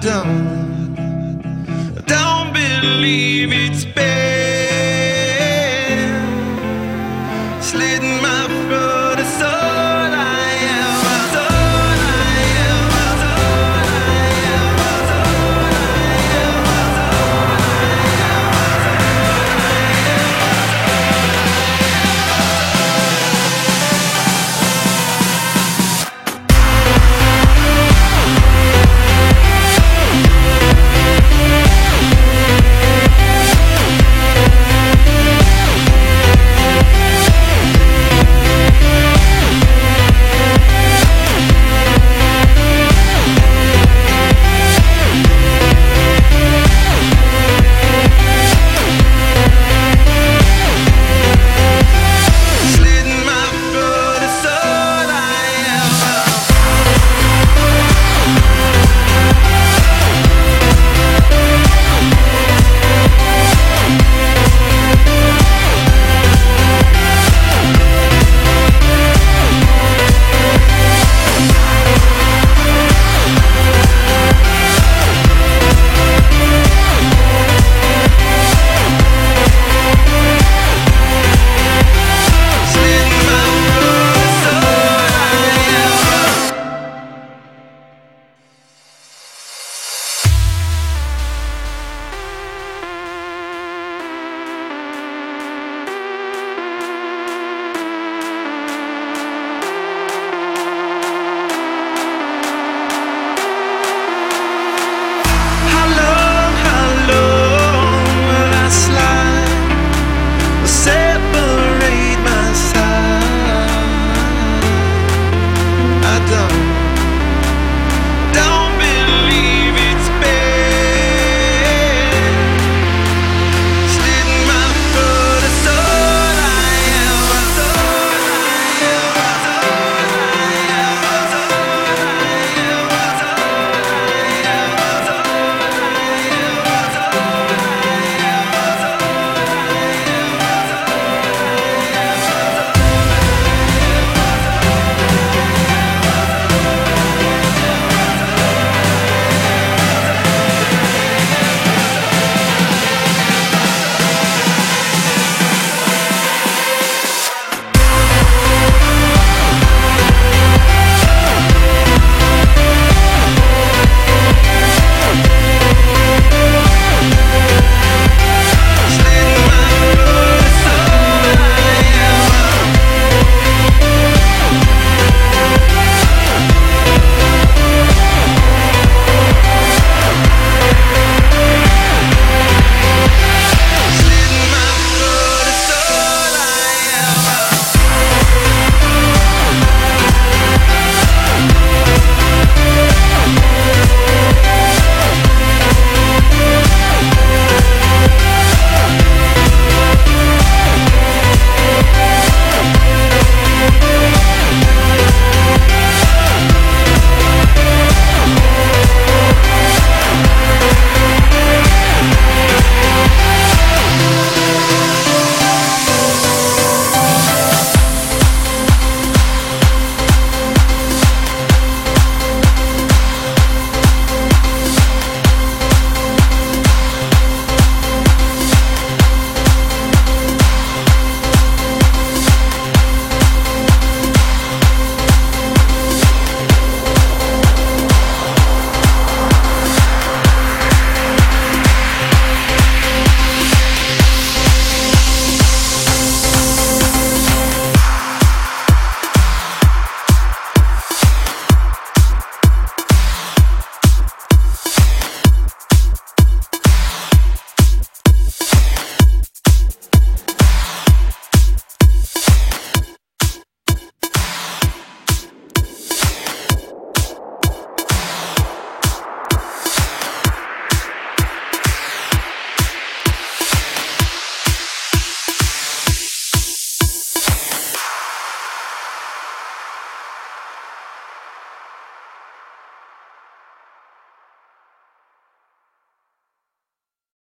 done. I don't believe it's better.